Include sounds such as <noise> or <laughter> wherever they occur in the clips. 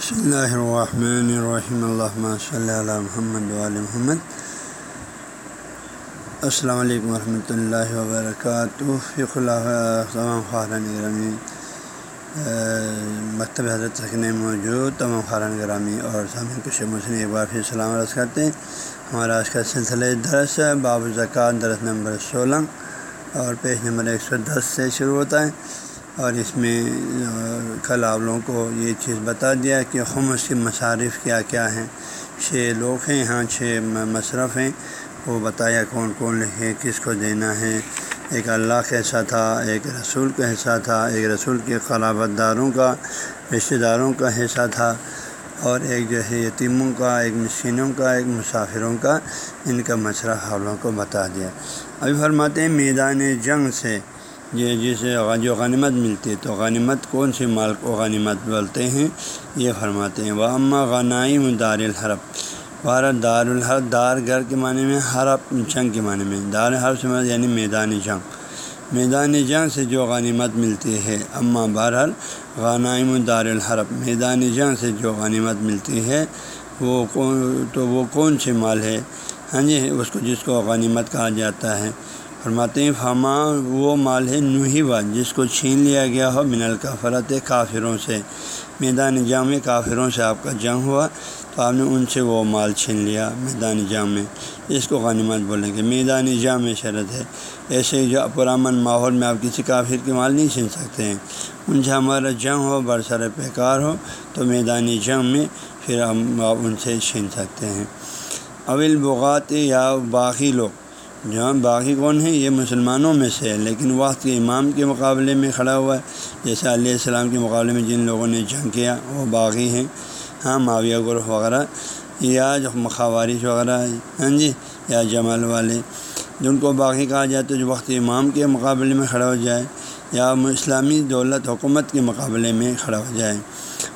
بسم اللہ الرحمن الرحیم اللہ صلی علی محمد علیہ محمد السلام علیکم ورحمۃ اللہ وبرکاتہ فق اللہ تمام خارن گرامی مکتب حضرت سکن موجود تمام خارن گرامی اور سامعین کش مسلم ایک بار پھر سلام عرض کرتے ہیں ہمارا آج کا سلسلہ درس ہے باب زکوٰۃ درس نمبر سولہ اور پیج نمبر ایک سو دس سے شروع ہوتا ہے اور اس میں کل آپ لوگوں کو یہ چیز بتا دیا کہ خمس کی مصارف کیا کیا ہیں۔ چھ لوگ ہیں یہاں چھ مصرف ہیں۔ وہ بتایا کون کون لکھے کس کو دینا ہے۔ ایک اللہ کا حصہ تھا، ایک رسول کا حصہ تھا، ایک رسول کے قرابت داروں کا، رشتہ داروں کا حصہ تھا۔ اور ایک جو ہے یتیموں کا، ایک مسکینوں کا، ایک مسافروں کا، ان کا مصرف آپ لوگوں کو بتا دیا۔ ابھی فرماتے ہیں میدان جنگ سے یہ جسے جو غنیمت ملتی ہے، تو غنیمت کون سی مال کو غنیمت بولتے ہیں؟ یہ فرماتے ہیں وہ اماں غنائم دار الحرب بھارت دار الحرب، دار گھر کے معنی میں حرب، جنگ کے معنی میں۔ دار حرب سے یعنی میدان جنگ۔ میدان جنگ سے جو غنیمت ملتی ہے اماں بہرحال غنائم دار الحرب، میدان جنگ سے جو غنیمت ملتی ہے، وہ کون، تو وہ کون سے مال ہے؟ ہاں جی اس کو جس کو غنیمت کہا جاتا ہے۔ فرماتے ہیں، فما وہ مال ہے نوہیبا جس کو چھین لیا گیا ہو من الکفرت کافروں سے، میدان جام میں کافروں سے آپ کا جنگ ہوا، تو آپ نے ان سے وہ مال چھین لیا میدان جام میں۔ اس کو غنیمت بولیں گے۔ میدان جام میں شرط ہے۔ ایسے جو پرامن ماحول میں آپ کسی کافر کے مال نہیں چھین سکتے ہیں۔ ان سے ہمارا جنگ ہو برسر پیکار ہو، تو میدانی جنگ میں پھر ہم آپ ان سے چھین سکتے ہیں۔ اول بغات یا باقی لوگ۔ جہاں باغی کون ہیں یہ مسلمانوں میں سے ہے، لیکن وقت کے امام کے مقابلے میں کھڑا ہوا ہے۔ جیسے علیہ السلام کے مقابلے میں جن لوگوں نے جنگ کیا، وہ باغی ہیں۔ ہاں معاویہ گروہ وغیرہ، یا جو مخاوارش وغیرہ ہاں جی یا جمال والے۔ جن کو باغی کہا جاتا ہے جو وقت امام کے مقابلے میں کھڑا ہو جائے، یا اسلامی دولت، حکومت کے مقابلے میں کھڑا ہو جائے،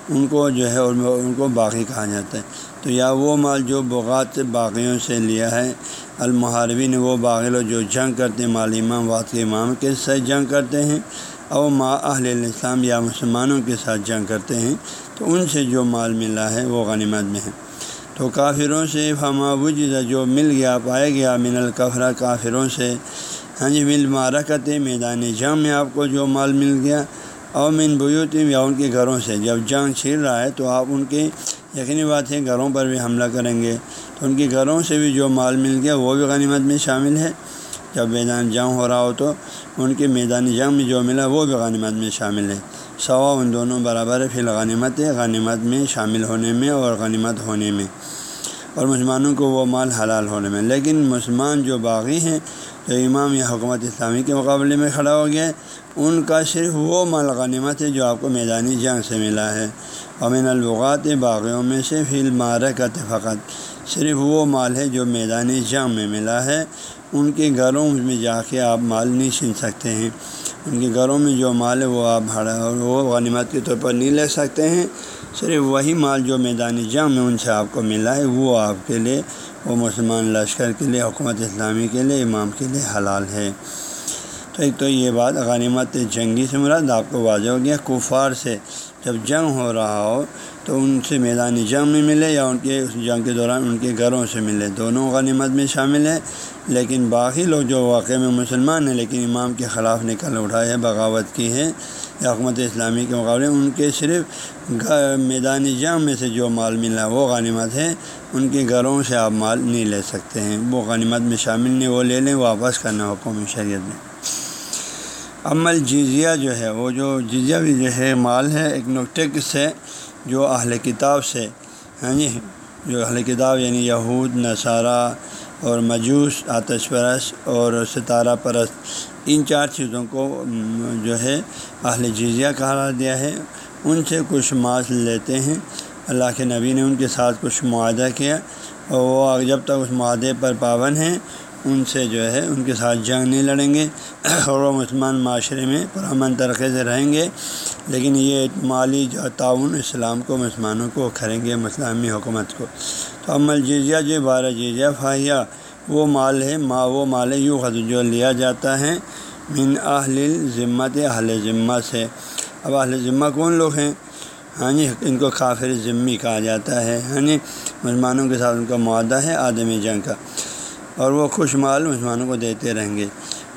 ان کو جو ہے، ان کو باغی کہا جاتا ہے۔ تو یا وہ مال جو بغات باغیوں سے لیا ہے المحاربین وہ باغل جو جنگ کرتے ہیں، مال امام وات کے امام کے ساتھ جنگ کرتے ہیں اور ما اہل الاسلام یا مسلمانوں کے ساتھ جنگ کرتے ہیں، تو ان سے جو مال ملا ہے وہ غنیمت میں ہے۔ تو کافروں سے فما وجہ جو مل گیا، پایا گیا من القفرہ کافروں سے ہاں جی مل مارا کرتے میدان جنگ میں آپ کو جو مال مل گیا، اور من بیوت یا ان کے گھروں سے۔ جب جنگ چھیڑ رہا ہے تو آپ ان کے یقینی بات ہے، گھروں پر بھی حملہ کریں گے۔ تو ان کے گھروں سے بھی جو مال مل گیا، وہ بھی غنیمت میں شامل ہے۔ جب میدان جنگ ہو رہا ہو تو ان کے میدانی جنگ میں جو ملا، وہ بھی غنیمت میں شامل ہے۔ سوا ان دونوں برابر ہے، فی الغنیمت ہے غنیمت میں شامل ہونے میں اور غنیمت ہونے میں۔ اور مسلمانوں کو وہ مال حلال ہونے میں۔ لیکن مسلمان جو باغی ہیں، جو امام یا حکومت اسلامی کے مقابلے میں کھڑا ہو گیا، ان کا صرف وہ مال غنیمت ہے جو آپ کو میدانی جنگ سے ملا ہے۔ امین البغات باغیوں میں سے فی المارکت فقط۔ صرف وہ مال ہے جو میدانی جنگ میں ملا ہے۔ ان کے گھروں میں جا کے آپ مال نہیں چھین سکتے ہیں۔ ان کے گھروں میں جو مال ہے وہ آپ بھاڑا وہ غنیمت کے طور پر نہیں لے سکتے ہیں۔ صرف وہی مال جو میدانی جنگ میں ان سے آپ کو ملا ہے، وہ آپ کے لیے، وہ مسلمان لشکر کے لیے، حکومت اسلامی کے لیے، امام کے لیے حلال ہے۔ تو ایک تو یہ بات غنیمت جنگی سے مراد آپ کو واضح ہو گیا، کفار سے جب جنگ ہو رہا ہو تو ان سے میدانی جنگ میں ملے یا ان کے اس جنگ کے دوران ان کے گھروں سے ملے۔ دونوں غنیمت میں شامل ہے لیکن باقی لوگ جو واقعے میں مسلمان ہیں لیکن امام کے خلاف نکل اٹھائے ہے بغاوت کی ہے یا حکومت اسلامی کے مقابلے، ان کے صرف میدانی جنگ میں سے جو مال ملا وہ غنیمت ہے۔ ان کے گھروں سے آپ مال نہیں لے سکتے ہیں۔ وہ غنیمت میں شامل نہیں، وہ لے لیں، واپس کرنا حکومت شریعت میں۔ عمل جزیہ جو ہے، وہ جو جزیہ بھی جو ہے، مال ہے، ایک نقطے سے جو اہل کتاب سے ہاں جی جو اہل کتاب یعنی یہود، نصارہ اور مجوس، آتش پرست اور ستارہ پرست، ان چار چیزوں کو جو ہے اہل جزیہ کہا دیا ہے۔ ان سے کچھ ماس لیتے ہیں۔ اللہ کے نبی نے ان کے ساتھ کچھ معاہدہ کیا اور وہ جب تک اس معاہدے پر پابند ہیں ان سے جو ہے ان کے ساتھ جنگ نہیں لڑیں گے <clears throat> اور وہ مسلمان معاشرے میں پرامن طریقے سے رہیں گے۔ لیکن یہ مالی جو تعاون اسلام کو، مسلمانوں کو کریں گے، اسلامی حکومت کو۔ تو عمل جزیہ جو بارہ جزیہ فاہیہ وہ مال ہے، ما وہ مال ہے یوں خد جو لیا جاتا ہے من اہل ذمت اہل ذمہ سے۔ اب اہل ذمہ کون لوگ ہیں؟ ہاں جی ان کو کافر ذمی کہا جاتا ہے۔ ہاں جی مسلمانوں کے ساتھ ان کا معاہدہ ہے، آدمی جنگ کا۔ اور وہ خوش مال مسلمانوں کو دیتے رہیں گے۔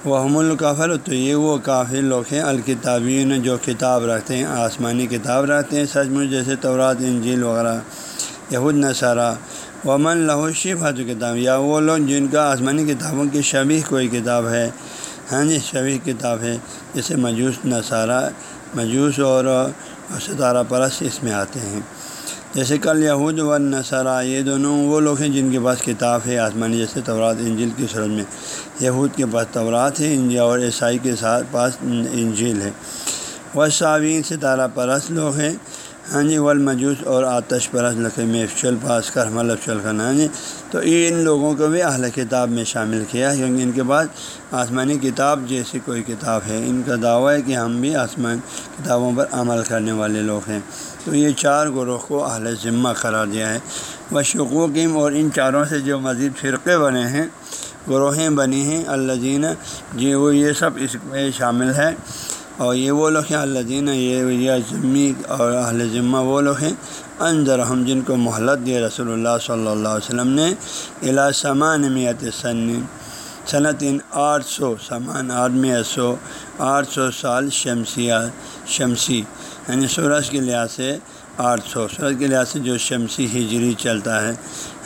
وہ حم القافر تو یہ وہ کافر لوگ ہیں الکتابین جو کتاب رکھتے ہیں، آسمانی کتاب رکھتے ہیں سچ مچ جیسے طورات انجیل وغیرہ، یہود، نصارہ۔ ومن لہو شف حد کتاب یا وہ لوگ جن کا آسمانی کتابوں کی شبی کوئی کتاب ہے۔ ہاں جی شبی کتاب ہے جیسے مجوس، نصارہ، مجوس اور ستارہ پرست اس میں آتے ہیں۔ جیسے کل یہود و نصارہ یہ دونوں وہ لوگ ہیں جن کے پاس کتاب ہے، آسمانی جیسے طورات انجیل کی صورت میں۔ یہود کے پاس طورات ہے انجیا اور عیسائی کے ساتھ پاس انجیل ہے۔ وہ صابین ستارہ پرست لوگ ہیں۔ ہاں جی والمجوس اور آتش پرست لکھے میں افچل پاس کر مل افچل کرنا ہاں جی تو ان لوگوں کو بھی اہل کتاب میں شامل کیا کیونکہ ان کے پاس آسمانی کتاب جیسی کوئی کتاب ہے۔ ان کا دعویٰ ہے کہ ہم بھی آسمان کتابوں پر عمل کرنے والے لوگ ہیں۔ تو یہ چار گروہ کو اہل ذمہ قرار دیا ہے۔ وہ شکوقیم اور ان چاروں سے جو مزید فرقے بنے ہیں، گروہیں بنی ہیں اللہ جی وہ، یہ سب اس میں شامل ہے اور یہ وہ لوگ ہیں اللہ دین یہ ذمی اور اہل ذمہ وہ لوگ ہیں۔ انضر ہم، جن کو محلت دیا رسول اللہ صلی اللہ علیہ وسلم نے الا سمان میت سن صنعت آٹھ سو سمان آٹھ سو آٹھ سو سال شمسیہ، شمسی۔ یعنی سورج کے لحاظ سے آٹھ سو، سورج کے لحاظ سے جو شمسی ہجری چلتا ہے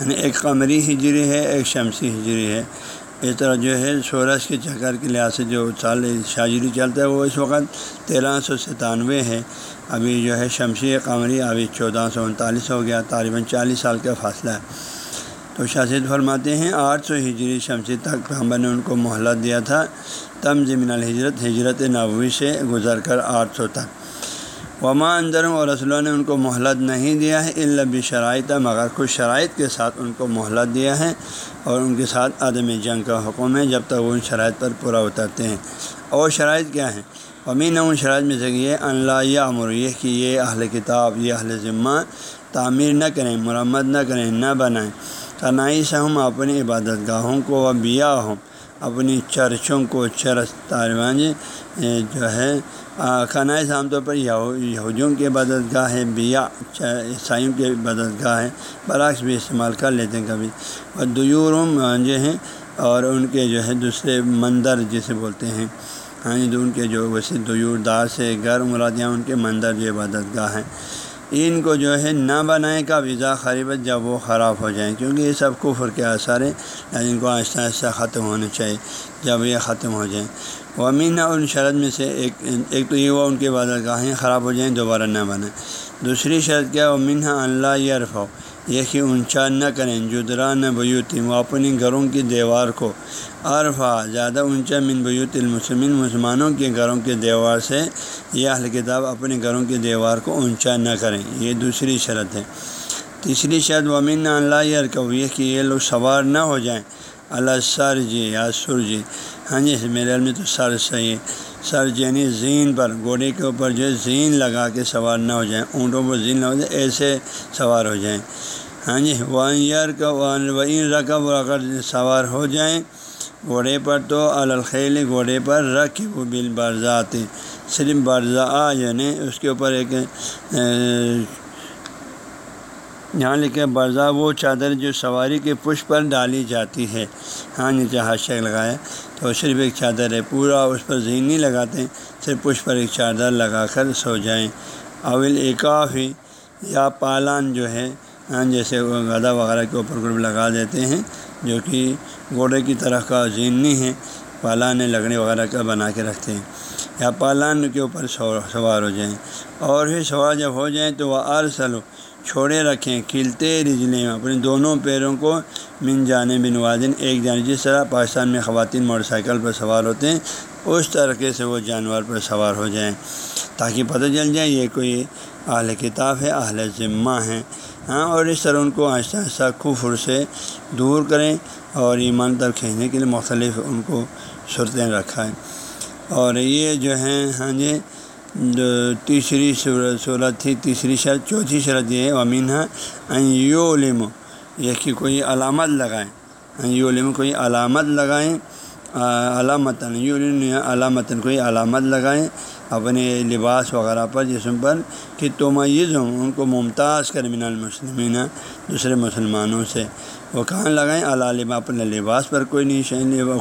یعنی ایک قمری ہجری ہے، ایک شمسی ہجری ہے۔ اس طرح جو ہے سورج کے چکر کے لحاظ سے جو سال شاجری چلتا ہے، وہ اس وقت تیرہ سو ستانوے ہے۔ ابھی جو ہے شمسی قمری ابھی چودہ سو انتالیس ہو گیا طالباً چالیس سال کا فاصلہ ہے۔ تو شاشد فرماتے ہیں، آٹھ سو ہجری شمسی تک پیغمبر نے ان کو مہلت دیا تھا۔ تم زمین الحجرت ہجرت نبوی سے گزر کر آٹھ سو تک۔ وما اندروں اور رسولوں نے ان کو مہلت نہیں دیا ہے البی شرائط مگر کچھ شرائط کے ساتھ ان کو مہلت دیا ہے اور ان کے ساتھ عدم جنگ کا حکم ہے جب تک وہ ان شرائط پر پورا اترتے ہیں۔ اور شرائط کیا ہیں؟ امین ان شرائط میں سے یہ اللہ یا امر یہ کہ یہ اہل کتاب، یہ اہل ذمہ تعمیر نہ کریں، مرمت نہ کریں، نہ بنائیں۔ کنائی سے ہم اپنی عبادت گاہوں کو و بیا ہوں اپنی چرچوں کو چرچ طالبان جو ہے خنائے عام طور پر یہودیوں کے عبادت گاہ ہے بیا عیسائیوں کے عبادت گاہ ہے برعکس بھی استعمال کر لیتے ہیں کبھی۔ اور دیورم جو ہیں اور ان کے جو ہے دوسرے مندر جسے بولتے ہیں۔ ہاں ان کے جو ویسے دیور دار سے غیر مرادیاں ان کے مندر جو عبادت گاہ ہیں۔ ان کو جو ہے نہ بنائیں کا ویزا خریبت جب وہ خراب ہو جائیں، کیونکہ یہ سب کفر کے اثر ہیں ان کو آہستہ آہستہ ختم ہونے چاہیے جب یہ ختم ہو جائیں۔ وہ امین ان شرط میں سے ایک ایک تو یہ وہ ان کے عبادت گاہیں خراب ہو جائیں، دوبارہ نہ بنائیں دوسری شرط کیا؟ امین اللہ یارف ہو یہ کہ اونچا نہ کریں، جدرا نہ بیوتی وہ اپنی گھروں کی دیوار کو۔ عرفا زیادہ اونچا من بیوت المسلمین، مسلمانوں کے گھروں کے دیوار سے۔ یہ اہل کتاب اپنے گھروں کی دیوار کو اونچا نہ کریں۔ یہ دوسری شرط ہے۔ تیسری شرط ومین اللہ یار یہ کہ یہ لوگ سوار نہ ہو جائیں۔ اللہ سر جی یا سر جی۔ ہاں جی میرے میں تو سر صحیح سر جی، یعنی زین پر گھوڑے کے اوپر جو ہے زین لگا کے سوار نہ ہو جائیں، اونٹوں پر زین نہ ہو جائے ایسے سوار ہو جائیں۔ ہاں جی وان یار کا، وان وین رقب اگر سوار ہو جائیں، گھوڑے پر تو الخیل گھوڑے پر رکھ وہ بل برزات صرف برزا یعنی اس کے اوپر ایک یہاں لکھے برزا وہ چادر جو سواری کے پش پر ڈالی جاتی ہے۔ ہاں نیچے ہاشک لگائے۔ تو صرف ایک چادر ہے پورا، اس پر ذہن نہیں لگاتے، صرف پش پر ایک چادر لگا کر سو جائیں۔ اول ایکاف ہی یا پالان جو ہے ہاں جیسے گدا وغیرہ کے اوپر گروپ لگا دیتے ہیں، جو کہ گھوڑے کی طرح کا ذہن نہیں ہے، پالان لکڑی وغیرہ کا بنا کے رکھتے ہیں۔ یا پالان کے اوپر سوار ہو جائیں۔ اور پھر سوار جب ہو جائیں تو وہ ارسلو چھوڑے رکھیں، کھلتے رجلیں۔ اپنے دونوں پیروں کو من جانے بن وادن ایک جانب جس طرح پاکستان میں خواتین موٹر سائیکل پر سوار ہوتے ہیں، اس طریقے سے وہ جانور پر سوار ہو جائیں تاکہ پتہ چل جائے یہ کوئی اہل کتاب ہے، اہل ذمہ ہیں ہاں اور اس طرح ان کو آہستہ آہستہ کفر سے دور کریں اور ایمان تک کھینچنے کے لیے مختلف ان کو صورتیں رکھا ہے اور یہ جو ہیں ہاں جی جو تیسری صورت تھی، تیسری شرط چوتھی شرط یہ ہے امین ہے یو علم یہ کہ کوئی علامت لگائیں۔ یو علم کوئی علامت لگائیں۔ علامت یو علامت کوئی علامت لگائیں۔ اپنے لباس وغیرہ پر، جسم پر کہ تمیز ہوں ان کو ممتاز کر من المسلمین، دوسرے مسلمانوں سے۔ وہ کہاں لگائیں؟ علامہ اپنے لباس پر کوئی نہیں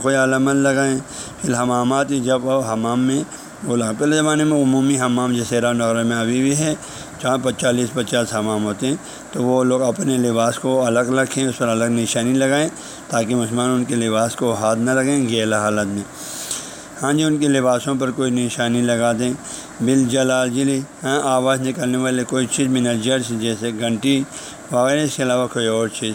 کوئی علامت لگائیں۔ پھر الحمامات جب وہ حمام میں بولا، پہلے زمانے میں عمومی حمام جیسے ران وغیرہ میں ابھی بھی ہے جہاں پچالیس پچاس حمام ہوتے ہیں۔ تو وہ لوگ اپنے لباس کو الگ رکھیں اس پر الگ نشانی لگائیں تاکہ مسلمان ان کے لباس کو ہاتھ نہ لگیں گیلا حالت میں۔ ہاں جی ان کے لباسوں پر کوئی نشانی لگا دیں۔ بل جلال جلی ہاں آواز نکالنے والے کوئی چیز من جرس جیسے گھنٹی وغیرہ، اس کے علاوہ کوئی اور چیز۔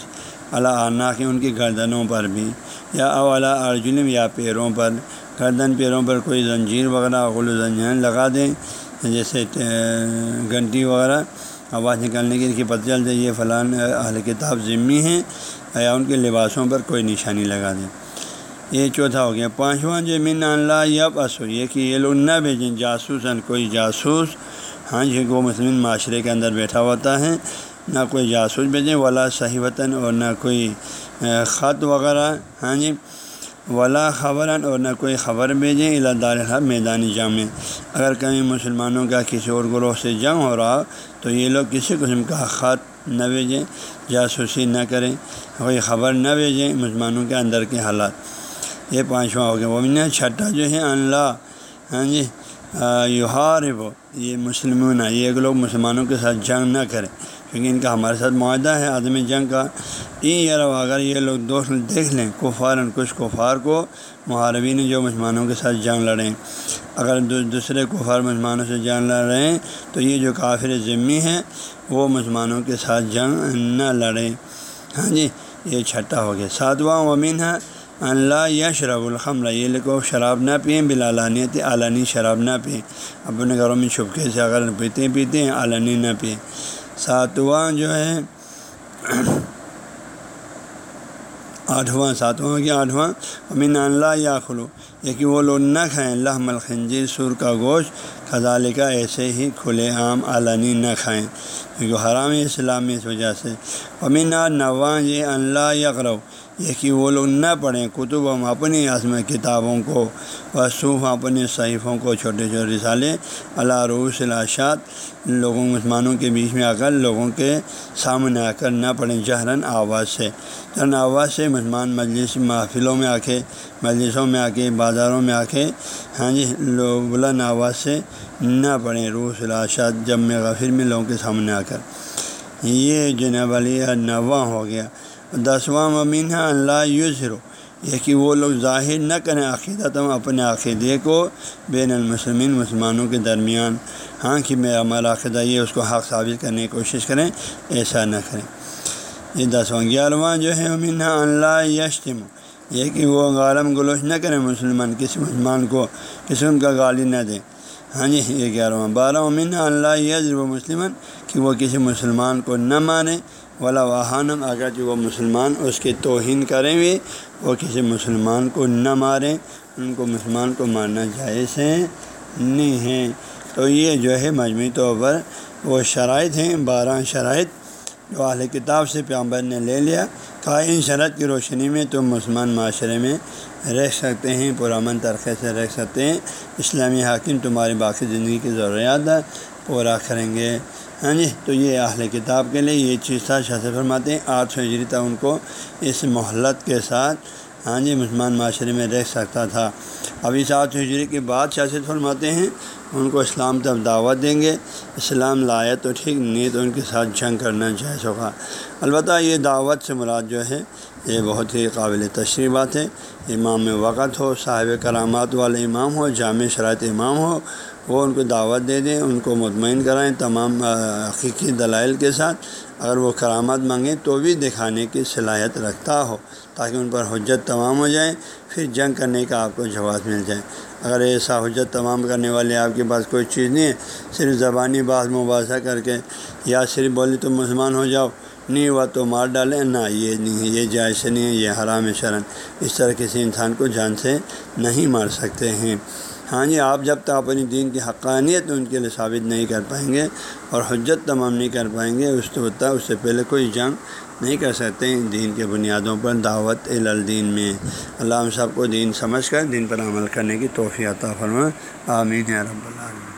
اللہ آنا کہ ان کی گردنوں پر بھی، یا اولا ارجلم یا پیروں پر۔ گردن پیروں پر کوئی زنجیر وغیرہ غل و زنجان لگا دیں، جیسے گھنٹی وغیرہ، آواز نکالنے کی پتہ چلتے یہ فلان اہل کتاب ذمی ہیں یا ان کے لباسوں پر کوئی نشانی لگا دیں۔ یہ چوتھا ہو گیا۔ پانچواں جو من اللہ یب اصو یہ کہ یہ لوگ نہ بھیجیں۔ جاسوس کوئی جاسوس۔ ہاں جی وہ مسلم معاشرے کے اندر بیٹھا ہوتا ہے۔ نہ کوئی جاسوس بھیجیں، ولا صحیح وطن اور نہ کوئی خط وغیرہ۔ ہاں جی ولا خبر اور نہ کوئی خبر بھیجیں اللہ دار میدانی جامع۔ اگر کہیں مسلمانوں کا کسی اور گروہ سے جنگ ہو رہا تو یہ لوگ کسی قسم کا خط نہ بھیجیں، جاسوسی نہ کریں، کوئی خبر نہ بھیجیں مسلمانوں کے اندر کے حالات۔ یہ پانچواں ہو گیا۔ وہ بھی چھٹا جو ہے اللہ ہاں جی؟ یوہار وہ یہ مسلمون یہ لوگ مسلمانوں کے ساتھ جنگ نہ کریں۔ کیونکہ ان کا ہمارے ساتھ معاہدہ ہے آدمی جنگ کا۔ تین یار اگر یہ لوگ دوست دیکھ لیں، کفار کچھ کفار کو، محاربین جو مسلمانوں کے ساتھ جنگ لڑیں۔ اگر دوسرے کفار مسلمانوں سے جنگ لڑ رہے ہیں، تو یہ جو کافر ذمی ہیں، وہ مسلمانوں کے ساتھ جنگ نہ لڑیں۔ ہاں جی یہ چھٹا ہو گیا۔ ساتواں ومین ہے اللہ یا شراب الخمر۔ یہ لکھو شراب نہ پئیں، بلالانیت علانی شراب نہ پئیں۔ اپنے گھروں میں چھپکے سے اگر پیتے پیتے ہیں علانی نہ پئیں۔ ساتواں جو ہے آٹھواں، ساتواں کی آٹھواں امین اللہ یا خلو یہ کہ وہ لوگ نہ کھائیں اللہ ملخنجی سر کا گوشت خزالے کا ایسے ہی کھلے عام علنی نہ کھائیں۔ کیونکہ حرام اسلام اس وجہ سے۔ امین نواں، یہ اللہ یقرو یہ کہ وہ لوگ نہ پڑھیں کتب ہم اپنی عظم کتابوں کو وصوف اپنے صحیفوں کو چھوٹے چھوٹے رسالے، اللہ روس الاشات لوگوں، مسلمانوں کے بیچ میں آ کر لوگوں کے سامنے آ کر نہ پڑھیں، جہرن آواز سے۔ جہرن آواز سے مسلمان مجلس، محفلوں میں آ کے، مجلسوں میں آ کے، بازاروں میں آ کے ہاں جی لوگ بلند آواز سے نہ پڑھیں روس الاشات جب میں غفر میں لوگوں کے سامنے آ کر۔ یہ جناب علی نواں ہو گیا۔ دسواں ممین ہے اللہ یوزرو یہ کہ وہ لوگ ظاہر نہ کریں عقیدہ تم اپنے عقیدے کو بین المسلمین مسلمانوں کے درمیان۔ ہاں کہ میں ہمارا عقیدہ یہ اس کو حق ثابت کرنے کی کوشش کریں، ایسا نہ کریں۔ یہ دسواں، گیارہواں جو ہے امین اللہ یشتم یہ کہ وہ غالم گلوچ نہ کریں مسلمان، کسی مسلمان کو، کسی ان کا گالی نہ دیں۔ ہاں جی یہ گیارہواں۔ بارہ امین اللہ یزر و مسلمان، کہ وہ کسی مسلمان کو نہ مانیں ولا واہانم اگر جو وہ مسلمان اس کی توہین کریں بھی وہ کسی مسلمان کو نہ ماریں، ان کو مسلمان کو مارنا جائز ہے نہیں ہے۔ تو یہ جو ہے مجموعی طور پر وہ شرائط ہیں، بارہ شرائط جو اہل کتاب سے پیامبر نے لے لیا۔ کہا، ان شرط کی روشنی میں تم مسلمان معاشرے میں رہ سکتے ہیں پرامن طرقے سے رہ سکتے ہیں۔ اسلامی حاکم تمہاری باقی زندگی کی ضروریات پورا کریں گے۔ ہاں جی تو یہ اہل کتاب کے لیے یہ چیز تھا، شاہ فرماتے ہیں آٹھ سو ہجری تک ان کو اس محلت کے ساتھ۔ ہاں جی مسلمان معاشرے میں رہ سکتا تھا۔ اب اس آٹھ سو ہجری کے بعد شاہ فرماتے ہیں، ان کو اسلام تب دعوت دیں گے۔ اسلام لایا تو ٹھیک، نہیں تو ان کے ساتھ جنگ کرنا جائز ہوگا۔ البتہ یہ دعوت سے مراد جو ہے، یہ بہت ہی قابل تشریح بات ہے۔ امام وقت ہو، صاحب کرامات والے امام ہو، جامع شرائط امام ہو وہ ان کو دعوت دے دیں، ان کو مطمئن کرائیں تمام حقیقی دلائل کے ساتھ۔ اگر وہ کرامت مانگیں تو بھی دکھانے کی صلاحیت رکھتا ہو تاکہ ان پر حجت تمام ہو جائے، پھر جنگ کرنے کا آپ کو جواز مل جائے۔ اگر ایسا حجت تمام کرنے والے آپ کے پاس کوئی چیز نہیں ہے، صرف زبانی بات مباحثہ کر کے یا صرف بولی تو مسلمان ہو جاؤ، نہیں ہوا تو مار ڈالیں، نہ، یہ نہیں ہے، یہ جائز نہیں ہے، یہ حرام شرن اس طرح کسی انسان کو جان سے نہیں مار سکتے ہیں۔ ہاں جی آپ جب تک اپنی دین کی حقانیت ان کے لیے ثابت نہیں کر پائیں گے اور حجت تمام نہیں کر پائیں گے، اس تو اس سے پہلے کوئی جنگ نہیں کر سکتے دین کے بنیادوں پر دعوت الدین میں۔ اللہ ہم سب کو دین سمجھ کر، دین پر عمل کرنے کی توفیع عطا فرما آمین رب العالمین۔